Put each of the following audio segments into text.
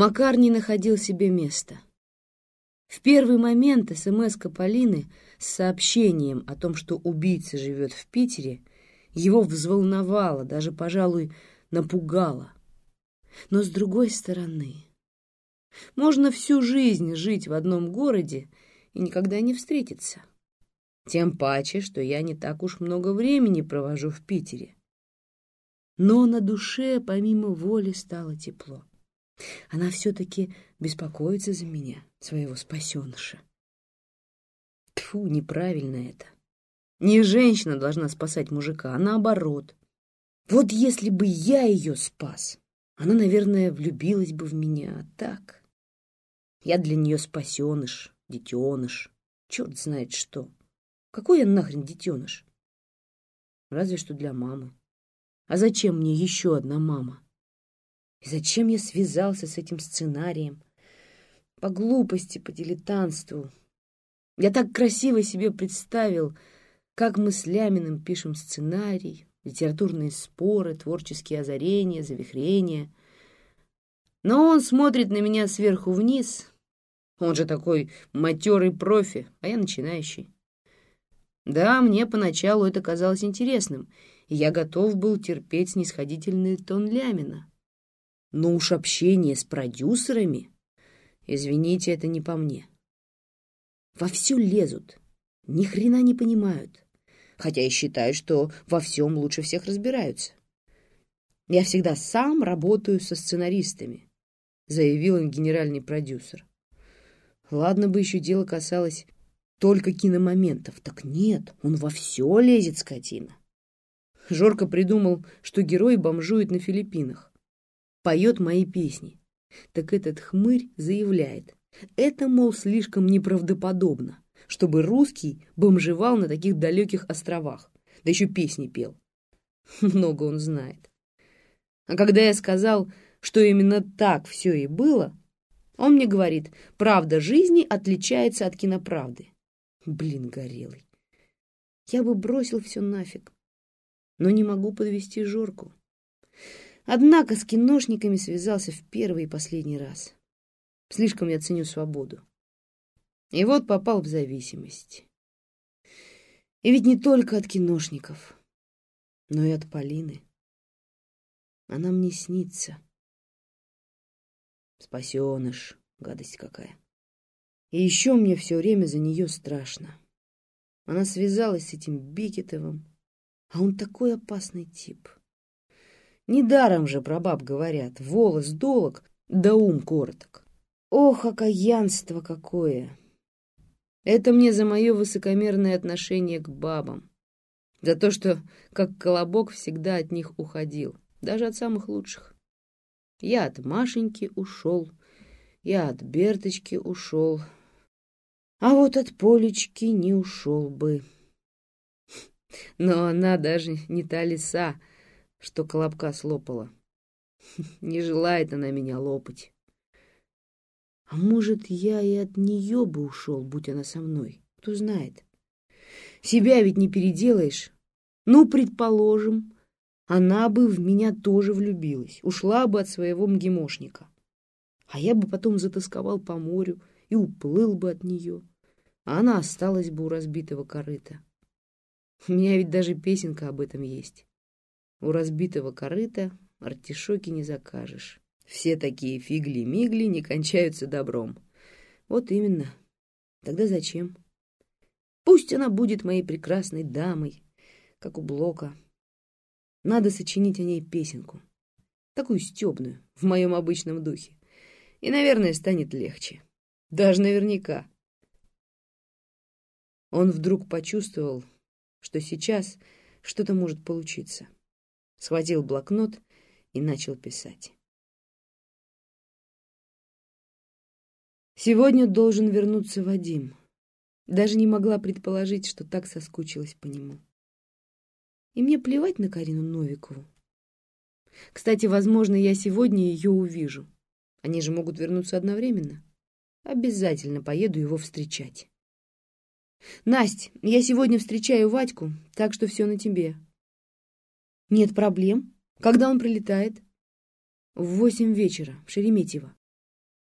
Макар не находил себе места. В первый момент смс Полины с сообщением о том, что убийца живет в Питере, его взволновало, даже, пожалуй, напугало. Но с другой стороны, можно всю жизнь жить в одном городе и никогда не встретиться. Тем паче, что я не так уж много времени провожу в Питере. Но на душе помимо воли стало тепло. Она все-таки беспокоится за меня, своего спасеныша. Тфу, неправильно это. Не женщина должна спасать мужика, а наоборот. Вот если бы я ее спас, она, наверное, влюбилась бы в меня, а так... Я для нее спасеныш, детеныш, черт знает что. Какой я нахрен детеныш? Разве что для мамы. А зачем мне еще одна мама? И зачем я связался с этим сценарием? По глупости, по дилетантству. Я так красиво себе представил, как мы с Ляминым пишем сценарий, литературные споры, творческие озарения, завихрения. Но он смотрит на меня сверху вниз. Он же такой матерый профи, а я начинающий. Да, мне поначалу это казалось интересным, и я готов был терпеть снисходительный тон Лямина. Но уж общение с продюсерами... Извините, это не по мне. Во все лезут, ни хрена не понимают, хотя и считают, что во всем лучше всех разбираются. Я всегда сам работаю со сценаристами, заявил им генеральный продюсер. Ладно бы еще дело касалось только киномоментов. Так нет, он во все лезет, скотина. Жорко придумал, что герой бомжует на Филиппинах поет мои песни. Так этот хмырь заявляет, это, мол, слишком неправдоподобно, чтобы русский бомжевал на таких далеких островах, да еще песни пел. Много он знает. А когда я сказал, что именно так все и было, он мне говорит, правда жизни отличается от киноправды. Блин, горелый. Я бы бросил все нафиг, но не могу подвести Жорку. Однако с киношниками связался в первый и последний раз. Слишком я ценю свободу. И вот попал в зависимость. И ведь не только от киношников, но и от Полины. Она мне снится. Спасеныш, гадость какая. И еще мне все время за нее страшно. Она связалась с этим Бекетовым, а он такой опасный тип. Недаром же про баб говорят, волос долог, да ум короток. Ох, окаянство какое! Это мне за мое высокомерное отношение к бабам. За то, что, как колобок, всегда от них уходил, даже от самых лучших. Я от Машеньки ушел, я от Берточки ушел, а вот от Полечки не ушел бы. Но она даже не та лиса, что колобка слопала. Не желает она меня лопать. А может, я и от нее бы ушел, будь она со мной. Кто знает. Себя ведь не переделаешь. Ну, предположим, она бы в меня тоже влюбилась, ушла бы от своего мгимошника. А я бы потом затасковал по морю и уплыл бы от нее, а она осталась бы у разбитого корыта. У меня ведь даже песенка об этом есть. У разбитого корыта артишоки не закажешь. Все такие фигли-мигли не кончаются добром. Вот именно. Тогда зачем? Пусть она будет моей прекрасной дамой, как у Блока. Надо сочинить о ней песенку. Такую стебную, в моем обычном духе. И, наверное, станет легче. Даже наверняка. Он вдруг почувствовал, что сейчас что-то может получиться схватил блокнот и начал писать. Сегодня должен вернуться Вадим. Даже не могла предположить, что так соскучилась по нему. И мне плевать на Карину Новикову. Кстати, возможно, я сегодня ее увижу. Они же могут вернуться одновременно. Обязательно поеду его встречать. Насть, я сегодня встречаю Вадьку, так что все на тебе. Нет проблем. Когда он прилетает? В восемь вечера, в Шереметьево.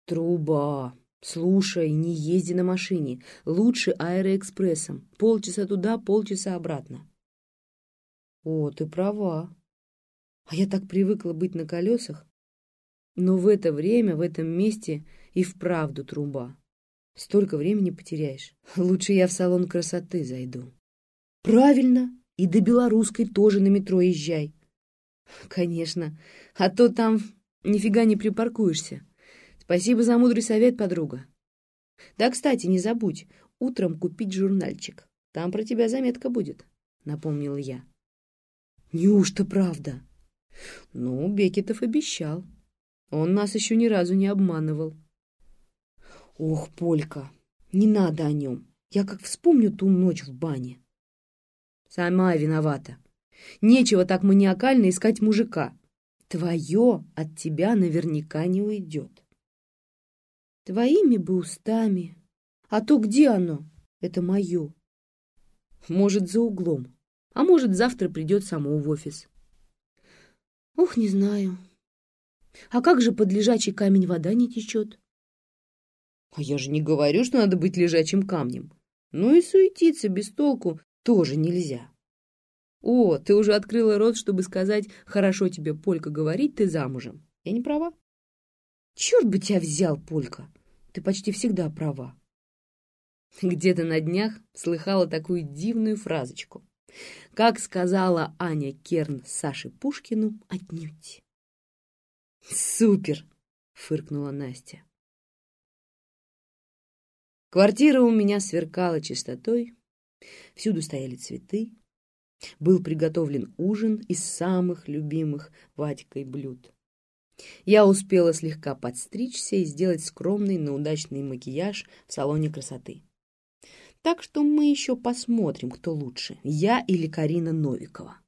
Труба. Слушай, не езди на машине. Лучше аэроэкспрессом. Полчаса туда, полчаса обратно. О, ты права. А я так привыкла быть на колесах. Но в это время, в этом месте и вправду труба. Столько времени потеряешь. Лучше я в салон красоты зайду. Правильно. И до Белорусской тоже на метро езжай. Конечно. А то там нифига не припаркуешься. Спасибо за мудрый совет, подруга. Да, кстати, не забудь, утром купить журнальчик. Там про тебя заметка будет, напомнил я. Неужто правда? Ну, Бекетов обещал. Он нас еще ни разу не обманывал. Ох, Полька, не надо о нем. Я как вспомню ту ночь в бане. Сама виновата. Нечего так маниакально искать мужика. Твое от тебя наверняка не уйдет. Твоими бы устами. А то где оно? Это мое. Может, за углом. А может, завтра придет само в офис. Ох, не знаю. А как же под лежачий камень вода не течет? А я же не говорю, что надо быть лежачим камнем. Ну и суетиться без толку тоже нельзя. О, ты уже открыла рот, чтобы сказать, хорошо тебе, Полька, говорить, ты замужем. Я не права? Черт бы тебя взял, Полька. Ты почти всегда права. Где-то на днях слыхала такую дивную фразочку. Как сказала Аня Керн Саше Пушкину, отнюдь. «Супер!» — фыркнула Настя. Квартира у меня сверкала чистотой, всюду стояли цветы, был приготовлен ужин из самых любимых Вадькой блюд. Я успела слегка подстричься и сделать скромный, но удачный макияж в салоне красоты. Так что мы еще посмотрим, кто лучше, я или Карина Новикова.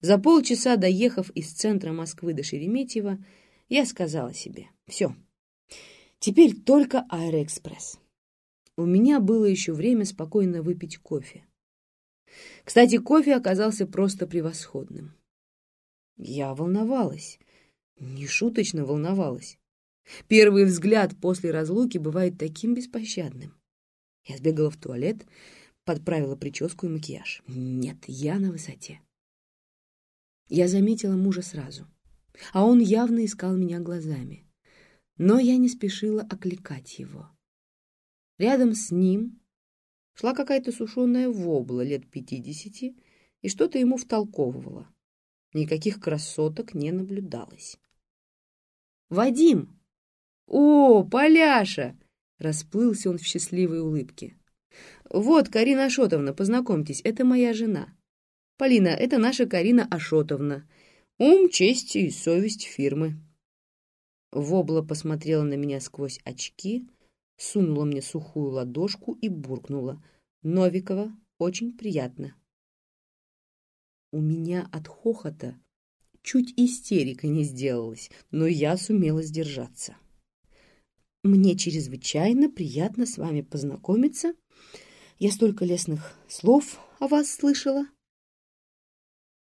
За полчаса, доехав из центра Москвы до Шереметьево, я сказала себе, все, теперь только Аэроэкспресс. У меня было еще время спокойно выпить кофе. Кстати, кофе оказался просто превосходным. Я волновалась. Нешуточно волновалась. Первый взгляд после разлуки бывает таким беспощадным. Я сбегала в туалет, подправила прическу и макияж. Нет, я на высоте. Я заметила мужа сразу, а он явно искал меня глазами. Но я не спешила окликать его. Рядом с ним шла какая-то сушеная вобла лет пятидесяти и что-то ему втолковывала. Никаких красоток не наблюдалось. «Вадим!» «О, Поляша!» — расплылся он в счастливой улыбке. «Вот, Карина Ашотовна, познакомьтесь, это моя жена. Полина, это наша Карина Ашотовна. Ум, честь и совесть фирмы». Вобла посмотрела на меня сквозь очки, сунула мне сухую ладошку и буркнула. «Новикова, очень приятно». У меня от хохота чуть истерика не сделалась, но я сумела сдержаться. Мне чрезвычайно приятно с вами познакомиться. Я столько лестных слов о вас слышала.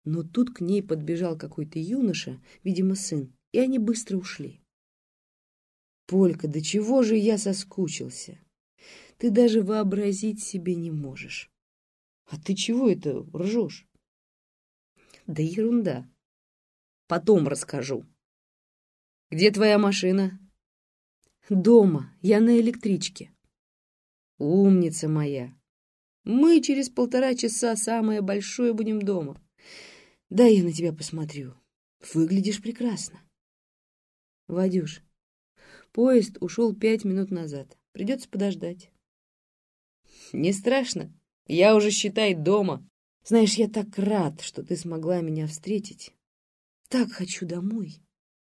Но тут к ней подбежал какой-то юноша, видимо, сын, и они быстро ушли. Полька, до чего же я соскучился? Ты даже вообразить себе не можешь. А ты чего это ржешь? Да ерунда. Потом расскажу. Где твоя машина? Дома. Я на электричке. Умница моя. Мы через полтора часа самое большое будем дома. Да я на тебя посмотрю. Выглядишь прекрасно. Вадюш, поезд ушел пять минут назад. Придется подождать. Не страшно. Я уже, считай, дома. Знаешь, я так рад, что ты смогла меня встретить. Так хочу домой,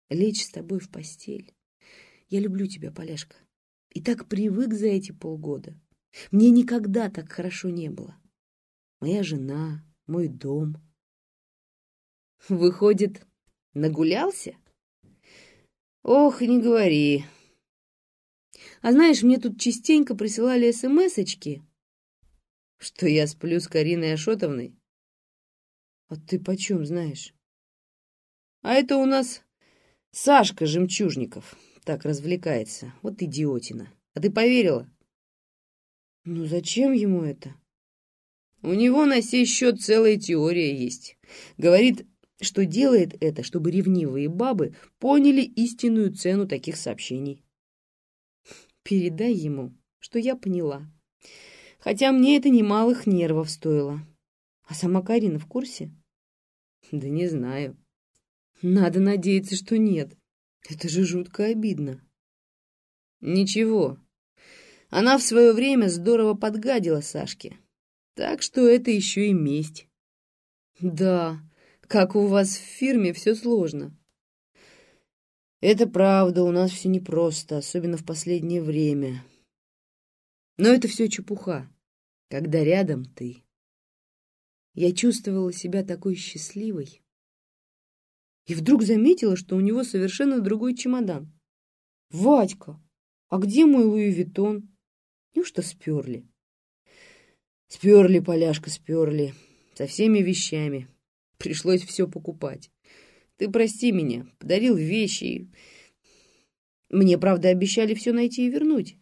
лечь с тобой в постель. Я люблю тебя, Поляшка, и так привык за эти полгода. Мне никогда так хорошо не было. Моя жена, мой дом. Выходит, нагулялся? Ох, не говори. А знаешь, мне тут частенько присылали смс-очки что я сплю с Кариной Ашотовной? А ты почем знаешь? А это у нас Сашка Жемчужников. так развлекается. Вот идиотина. А ты поверила? Ну зачем ему это? У него на сей счет целая теория есть. Говорит, что делает это, чтобы ревнивые бабы поняли истинную цену таких сообщений. Передай ему, что я поняла. Хотя мне это немалых нервов стоило. А сама Карина в курсе? Да не знаю. Надо надеяться, что нет. Это же жутко обидно. Ничего. Она в свое время здорово подгадила Сашке. Так что это еще и месть. Да, как у вас в фирме все сложно. Это правда, у нас все непросто, особенно в последнее время. Но это все чепуха, когда рядом ты. Я чувствовала себя такой счастливой. И вдруг заметила, что у него совершенно другой чемодан. «Вадька, а где мой Луи Виттон?» Неужто сперли? Сперли, поляшка, сперли. Со всеми вещами. Пришлось все покупать. Ты прости меня, подарил вещи. Мне, правда, обещали все найти и вернуть.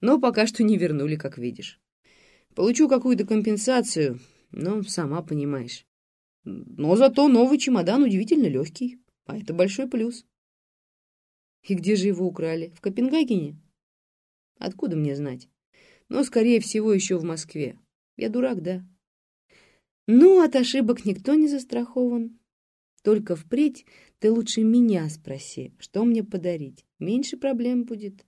Но пока что не вернули, как видишь. Получу какую-то компенсацию, но сама понимаешь. Но зато новый чемодан удивительно легкий, а это большой плюс. И где же его украли? В Копенгагене? Откуда мне знать? Но, скорее всего, еще в Москве. Я дурак, да? Ну, от ошибок никто не застрахован. Только впредь ты лучше меня спроси, что мне подарить. Меньше проблем будет.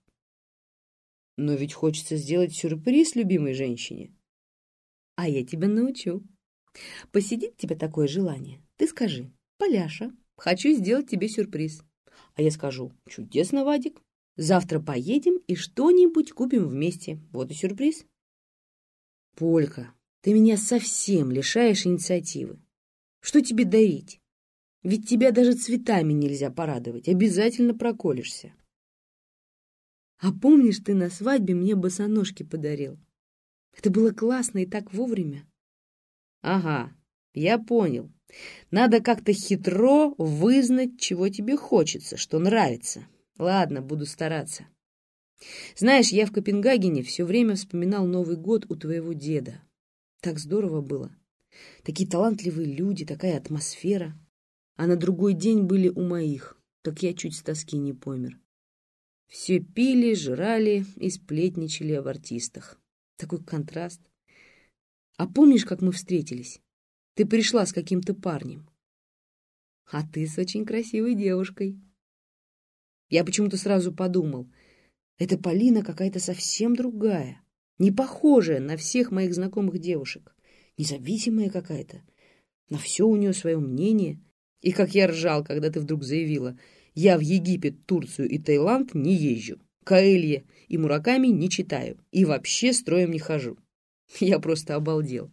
Но ведь хочется сделать сюрприз любимой женщине. А я тебя научу. Посидит тебе такое желание. Ты скажи, Поляша, хочу сделать тебе сюрприз. А я скажу, чудесно, Вадик. Завтра поедем и что-нибудь купим вместе. Вот и сюрприз. Полька, ты меня совсем лишаешь инициативы. Что тебе дарить? Ведь тебя даже цветами нельзя порадовать. Обязательно проколешься. А помнишь, ты на свадьбе мне босоножки подарил? Это было классно и так вовремя. Ага, я понял. Надо как-то хитро вызнать, чего тебе хочется, что нравится. Ладно, буду стараться. Знаешь, я в Копенгагене все время вспоминал Новый год у твоего деда. Так здорово было. Такие талантливые люди, такая атмосфера. А на другой день были у моих. Так я чуть с тоски не помер. Все пили, жрали и сплетничали об артистах. Такой контраст. А помнишь, как мы встретились? Ты пришла с каким-то парнем. А ты с очень красивой девушкой. Я почему-то сразу подумал, эта Полина какая-то совсем другая, не похожая на всех моих знакомых девушек, независимая какая-то. На все у нее свое мнение. И как я ржал, когда ты вдруг заявила, я в Египет, Турцию и Таиланд не езжу, Каэлье и Мураками не читаю и вообще строем не хожу. Я просто обалдел.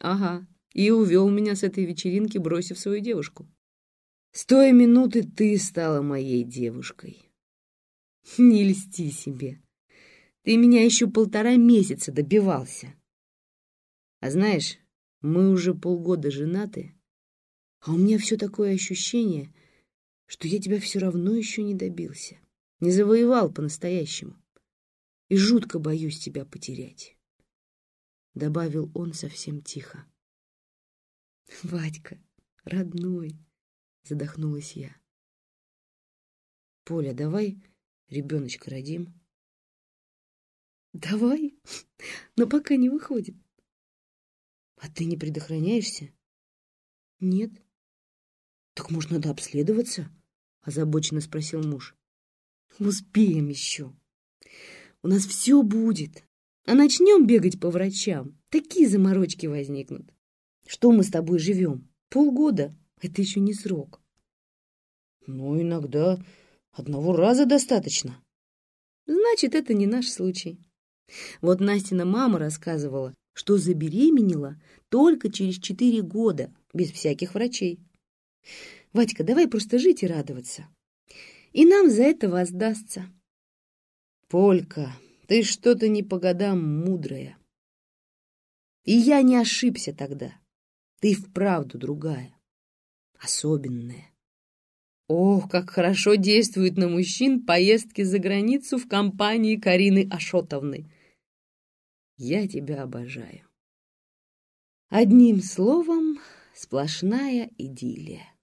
Ага, и увел меня с этой вечеринки, бросив свою девушку. С той минуты ты стала моей девушкой. Не льсти себе. Ты меня еще полтора месяца добивался. А знаешь, мы уже полгода женаты, а у меня все такое ощущение, что я тебя все равно еще не добился, не завоевал по-настоящему. И жутко боюсь тебя потерять. Добавил он совсем тихо. Вадька, родной, задохнулась я. Поля, давай ребеночка родим. Давай, но пока не выходит. А ты не предохраняешься? Нет. Так может, надо обследоваться? Озабоченно спросил муж. Успеем еще. У нас все будет. А начнем бегать по врачам. Такие заморочки возникнут. Что мы с тобой живем? Полгода. Это еще не срок. Ну, иногда одного раза достаточно. Значит, это не наш случай. Вот Настина мама рассказывала, что забеременела только через четыре года, без всяких врачей. Вадька, давай просто жить и радоваться. И нам за это воздастся. Полька, ты что-то не по годам мудрая. И я не ошибся тогда. Ты вправду другая особенное. Ох, как хорошо действуют на мужчин поездки за границу в компании Карины Ашотовны. Я тебя обожаю. Одним словом, сплошная идиллия.